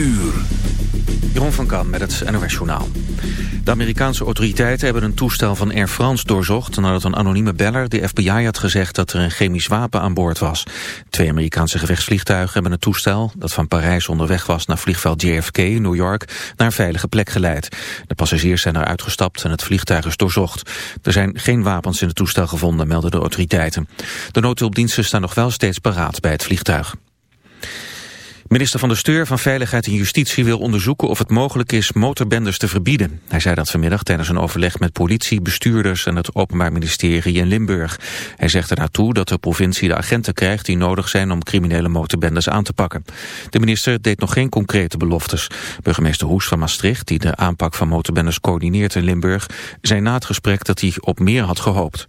uur. Jeroen van Kan met het NOS Journaal. De Amerikaanse autoriteiten hebben een toestel van Air France doorzocht... nadat een anonieme beller de FBI had gezegd dat er een chemisch wapen aan boord was. Twee Amerikaanse gevechtsvliegtuigen hebben het toestel... dat van Parijs onderweg was naar vliegveld JFK, New York... naar een veilige plek geleid. De passagiers zijn eruit gestapt en het vliegtuig is doorzocht. Er zijn geen wapens in het toestel gevonden, melden de autoriteiten. De noodhulpdiensten staan nog wel steeds paraat bij het vliegtuig. Minister van de Steur van Veiligheid en Justitie wil onderzoeken of het mogelijk is motorbendes te verbieden. Hij zei dat vanmiddag tijdens een overleg met politie, bestuurders en het Openbaar Ministerie in Limburg. Hij zegt er naartoe dat de provincie de agenten krijgt die nodig zijn om criminele motorbendes aan te pakken. De minister deed nog geen concrete beloftes. Burgemeester Hoes van Maastricht, die de aanpak van motorbendes coördineert in Limburg, zei na het gesprek dat hij op meer had gehoopt.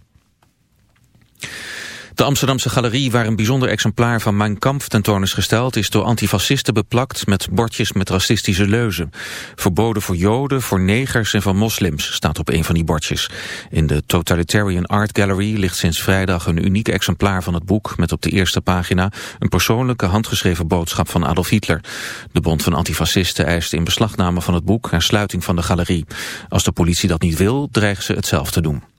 De Amsterdamse galerie waar een bijzonder exemplaar van Mein Kampf tentoon is gesteld... is door antifascisten beplakt met bordjes met racistische leuzen. Verboden voor joden, voor negers en voor moslims staat op een van die bordjes. In de Totalitarian Art Gallery ligt sinds vrijdag een uniek exemplaar van het boek... met op de eerste pagina een persoonlijke handgeschreven boodschap van Adolf Hitler. De Bond van Antifascisten eist in beslagname van het boek... en sluiting van de galerie. Als de politie dat niet wil, dreigen ze het zelf te doen.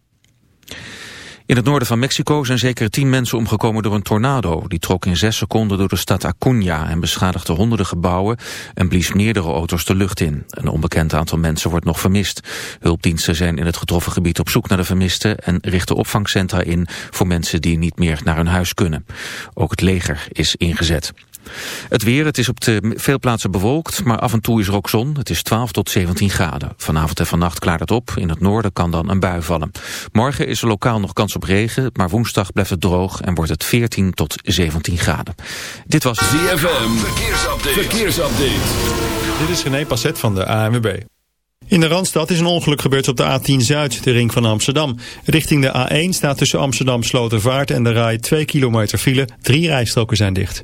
In het noorden van Mexico zijn zeker tien mensen omgekomen door een tornado. Die trok in zes seconden door de stad Acuña en beschadigde honderden gebouwen en blies meerdere auto's de lucht in. Een onbekend aantal mensen wordt nog vermist. Hulpdiensten zijn in het getroffen gebied op zoek naar de vermisten en richten opvangcentra in voor mensen die niet meer naar hun huis kunnen. Ook het leger is ingezet. Het weer, het is op de veel plaatsen bewolkt, maar af en toe is er ook zon. Het is 12 tot 17 graden. Vanavond en vannacht klaart het op. In het noorden kan dan een bui vallen. Morgen is er lokaal nog kans op regen, maar woensdag blijft het droog en wordt het 14 tot 17 graden. Dit was ZFM, verkeersupdate. verkeersupdate. Dit is René Passet van de ANWB. In de Randstad is een ongeluk gebeurd op de A10 Zuid, de ring van Amsterdam. Richting de A1 staat tussen Amsterdam Slotervaart en de Rai 2 kilometer file. Drie rijstroken zijn dicht.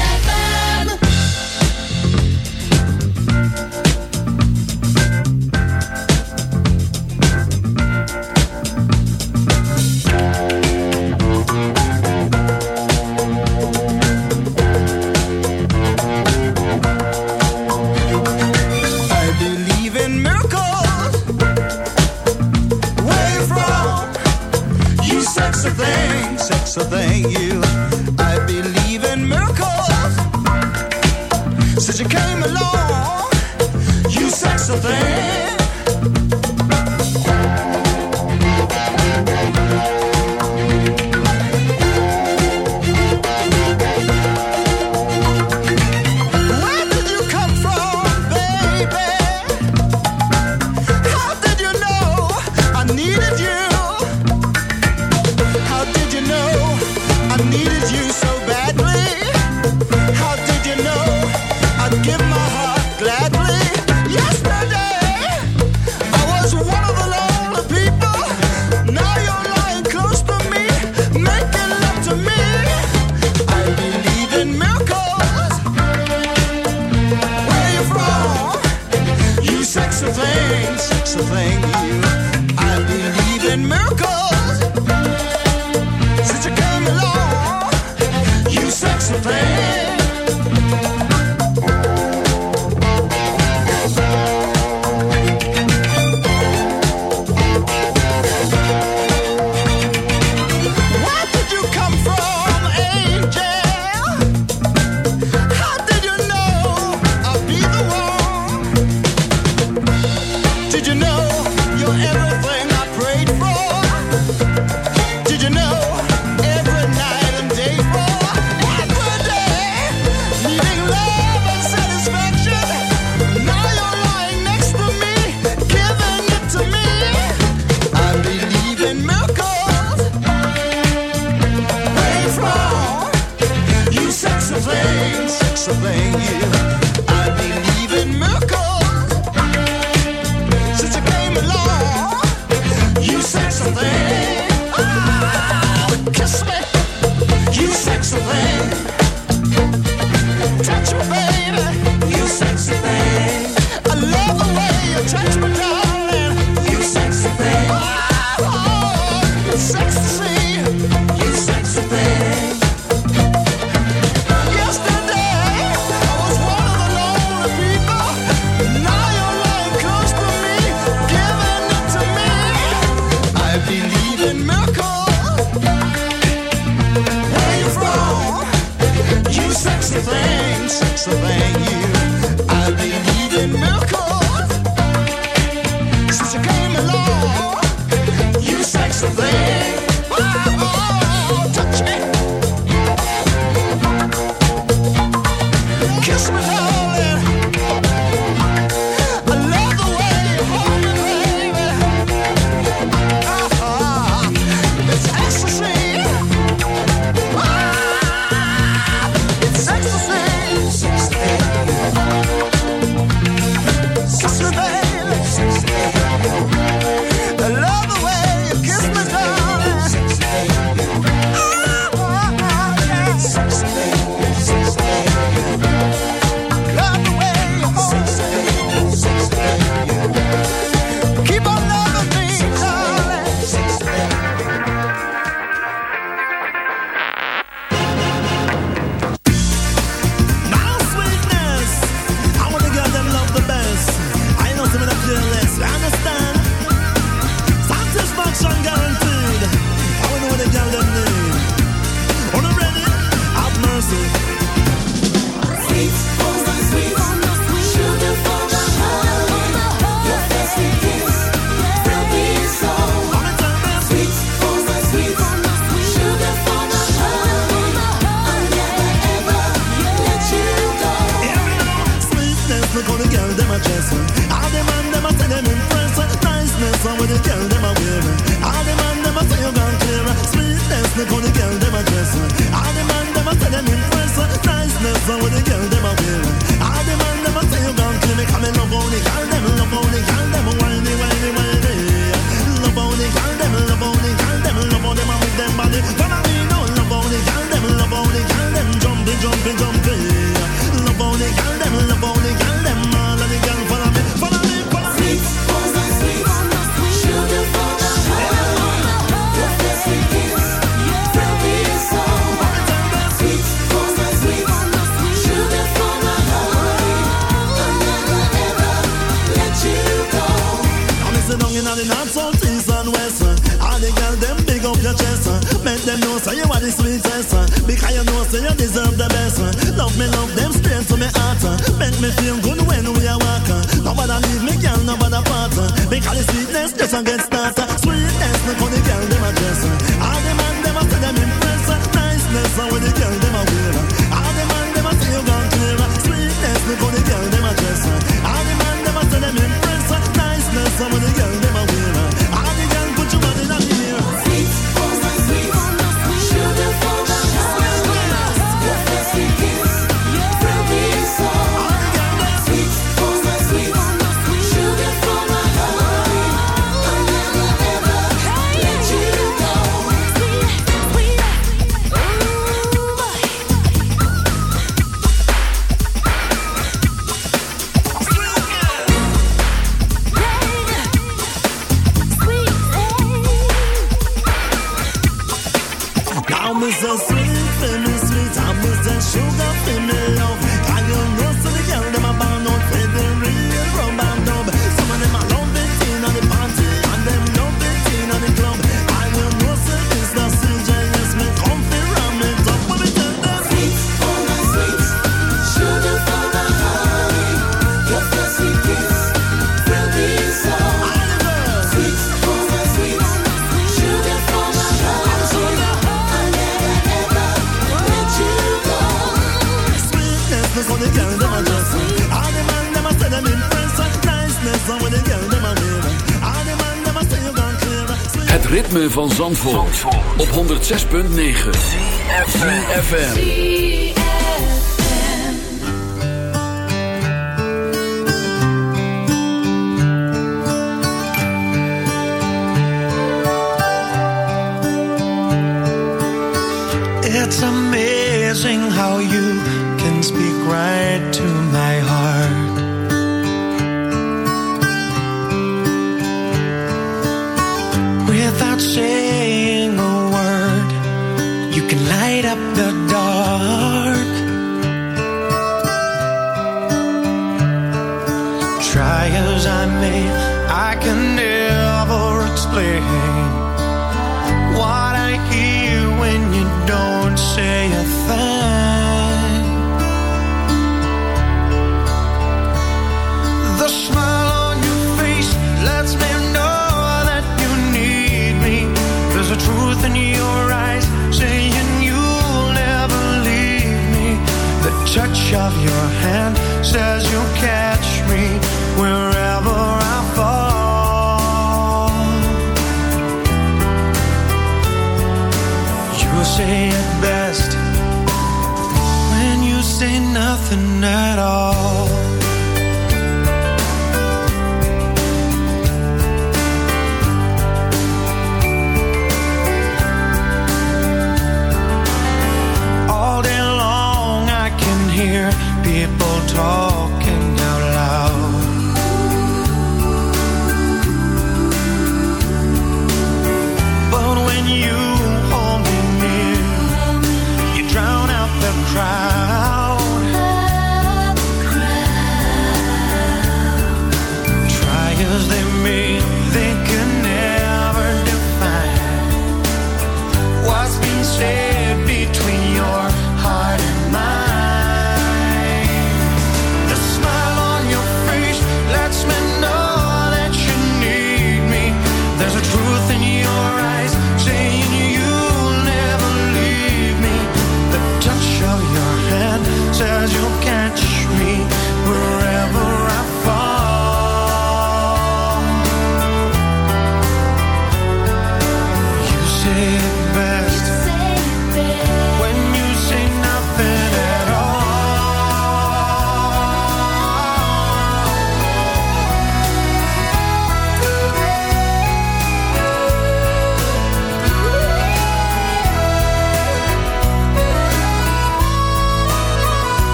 ritme van Zandvoort, Zandvoort. op 106.9 CFFM It's amazing how you can speak right to my noche says you'll catch me wherever I fall. You say best when you say nothing at all.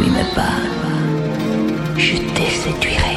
Oui, mais pas. Je te séduirai.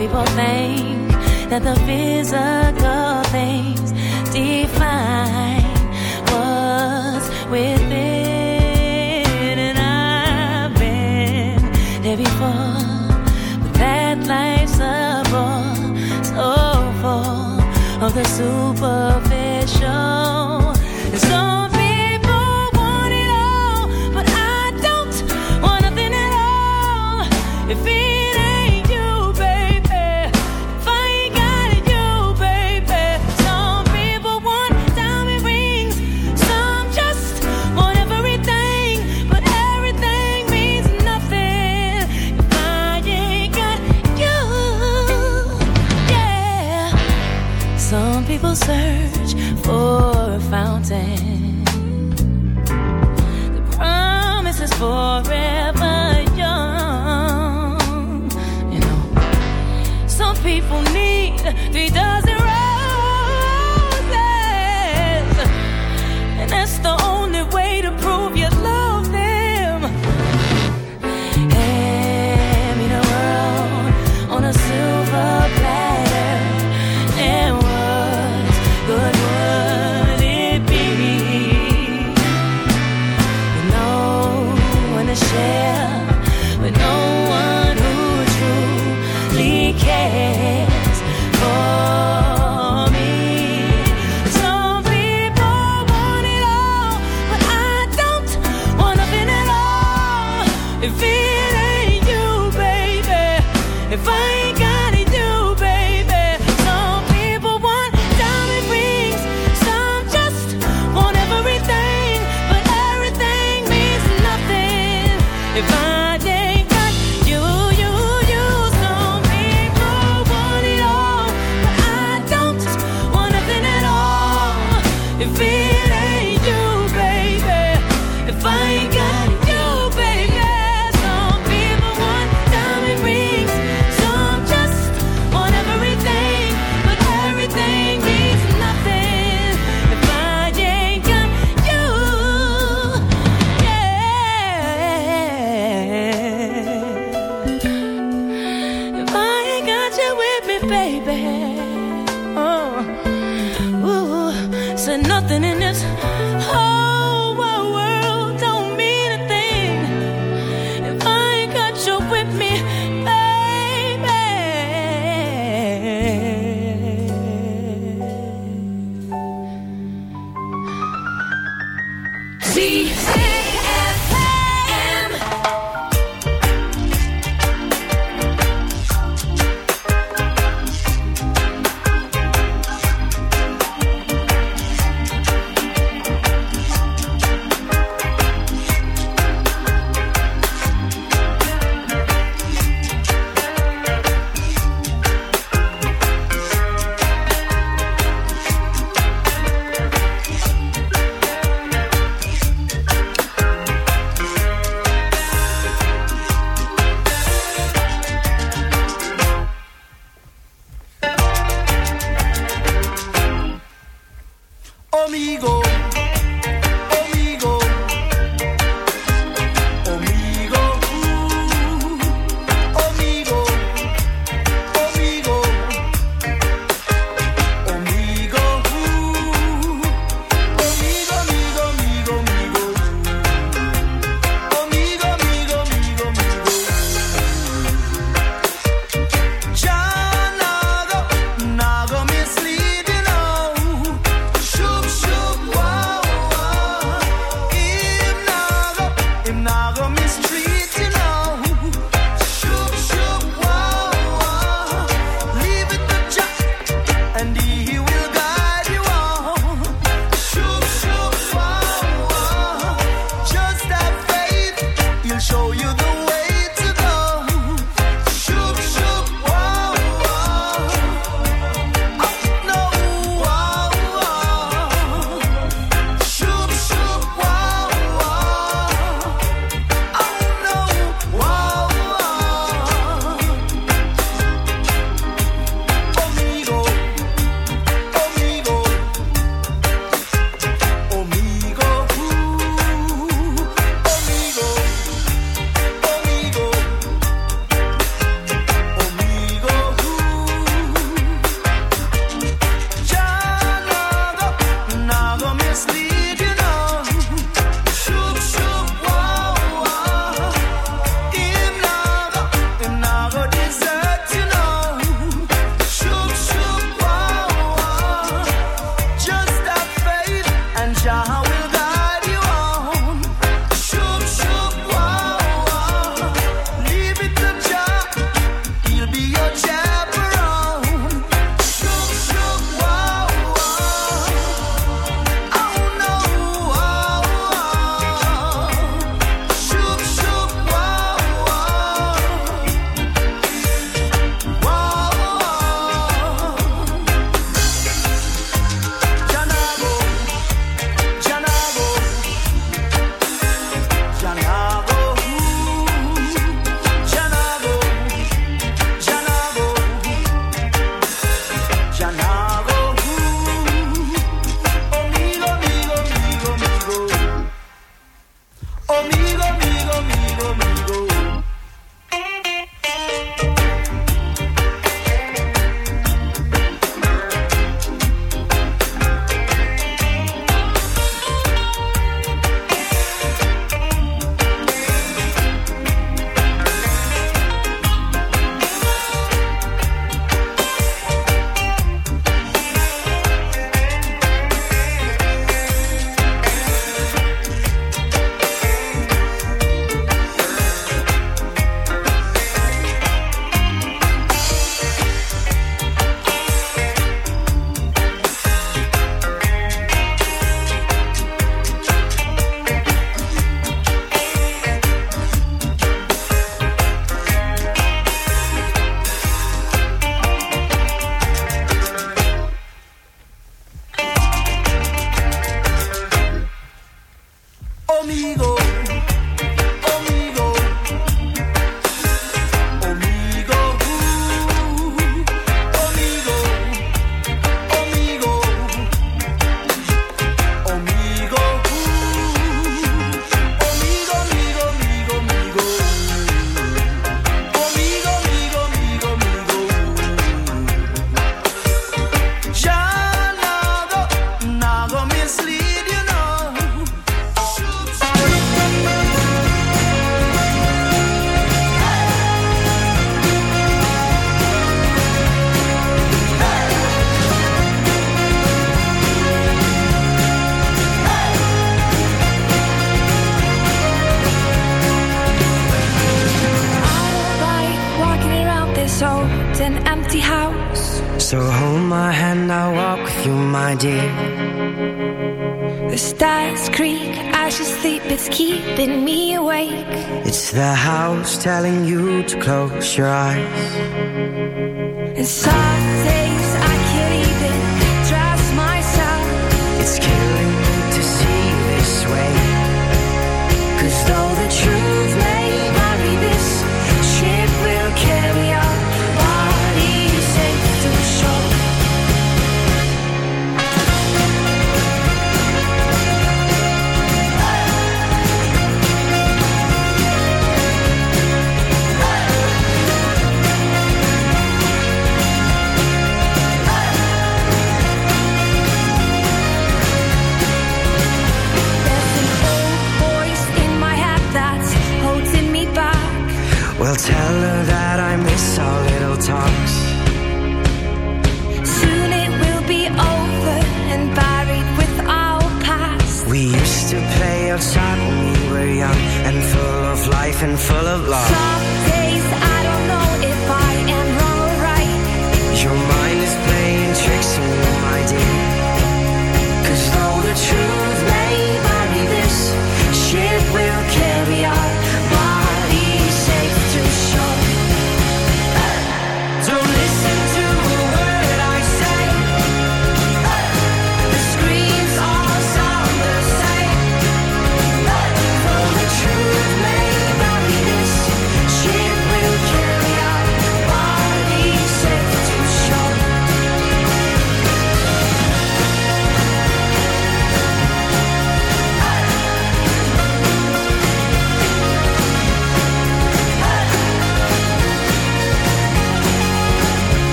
people think that the physical things define what's within. And I've been there before, but that life's a bore so full of the superficial. search for keeping me awake. It's the house telling you to close your eyes. and full of love.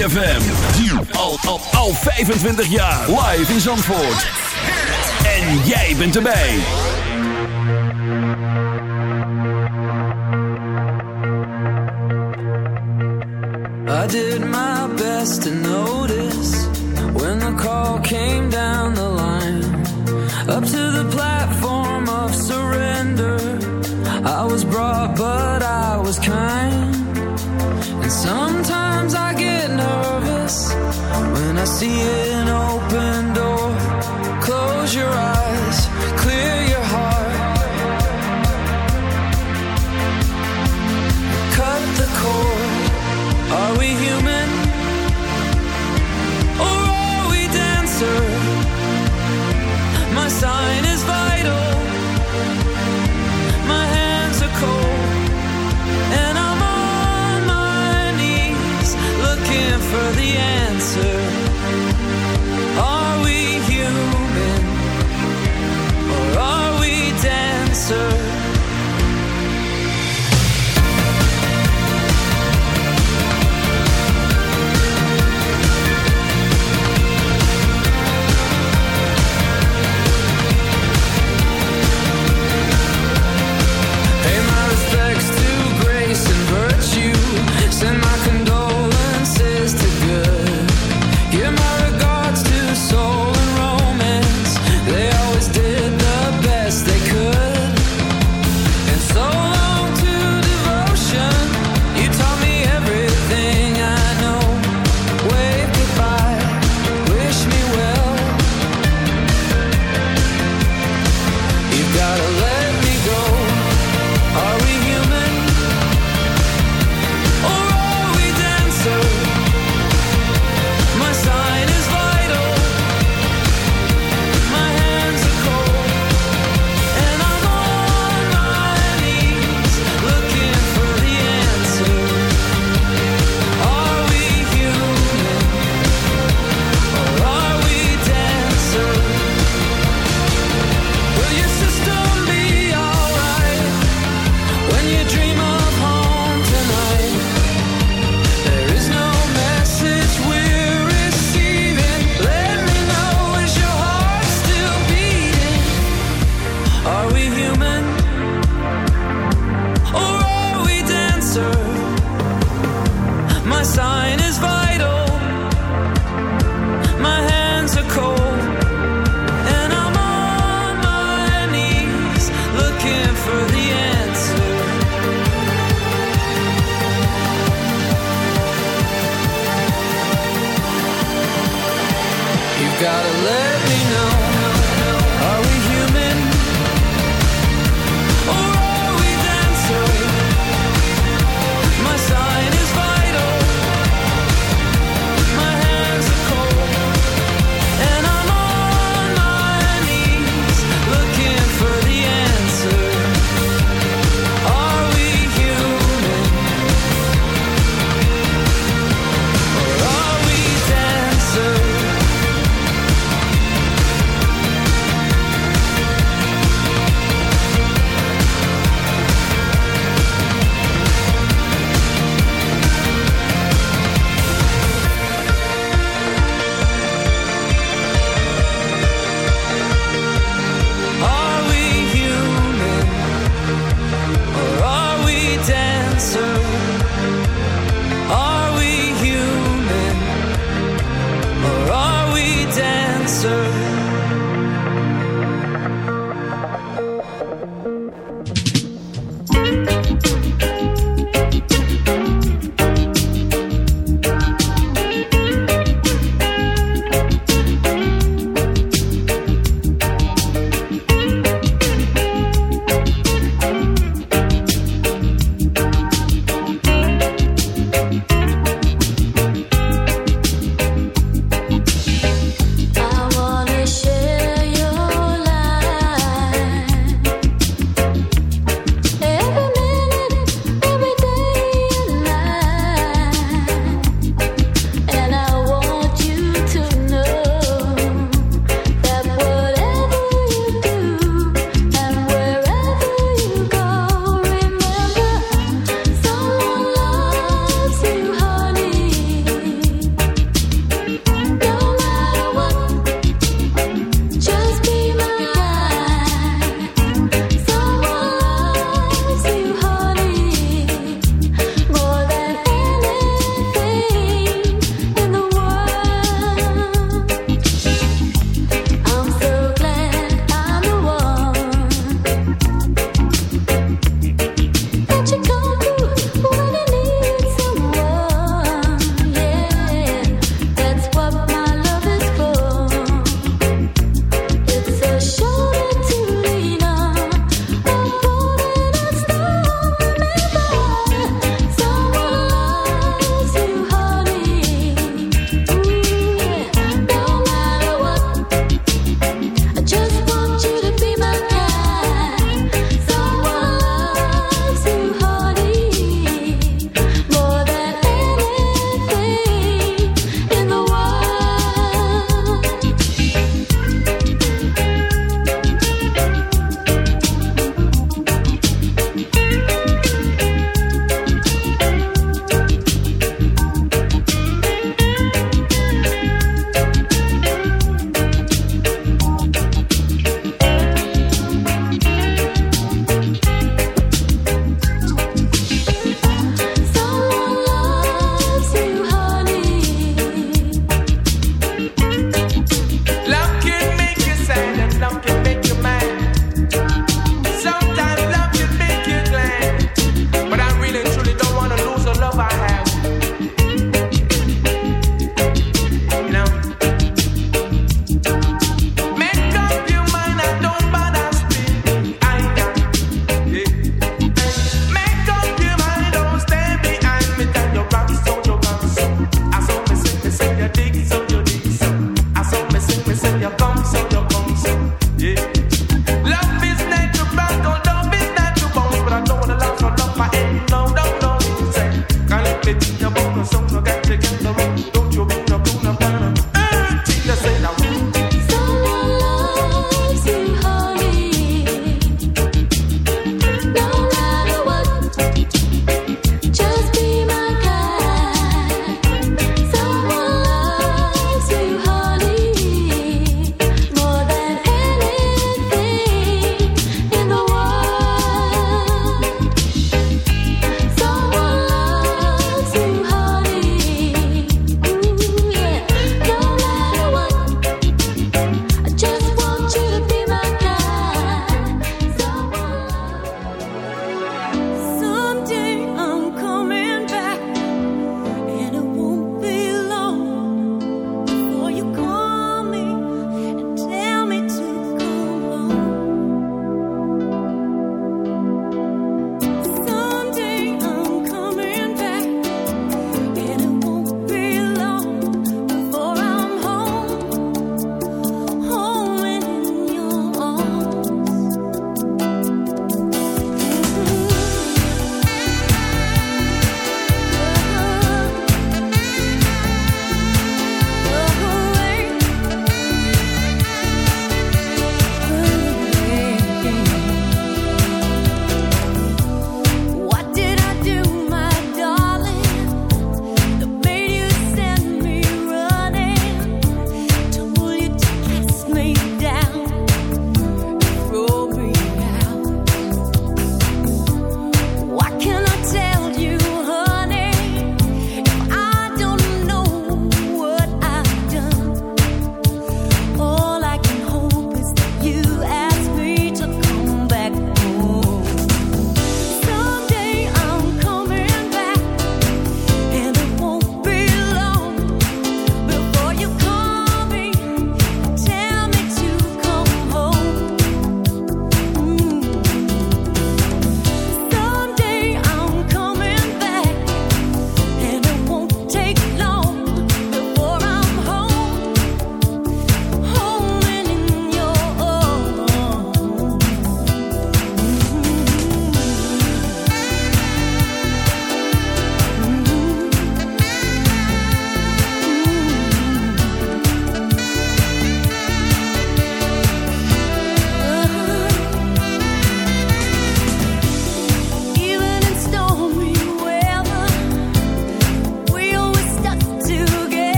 ZFM. Al, al, al 25 jaar. Live in Zandvoort. En jij bent erbij. I did my best to notice when the call came down the line. Up to the platform of surrender. I was brought, but I was kind. And sometimes I see it all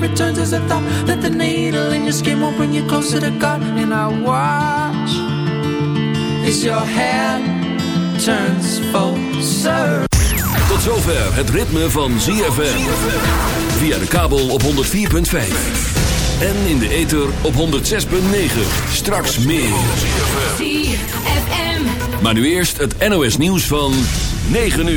that returns as a thought that the needle in your skin will bring you closer to God. And I watch as your hand turns full circle. Tot zover het ritme van ZFM. Via de kabel op 104.5. En in de ether op 106.9. Straks meer. ZFM. Maar nu eerst het NOS nieuws van 9 uur.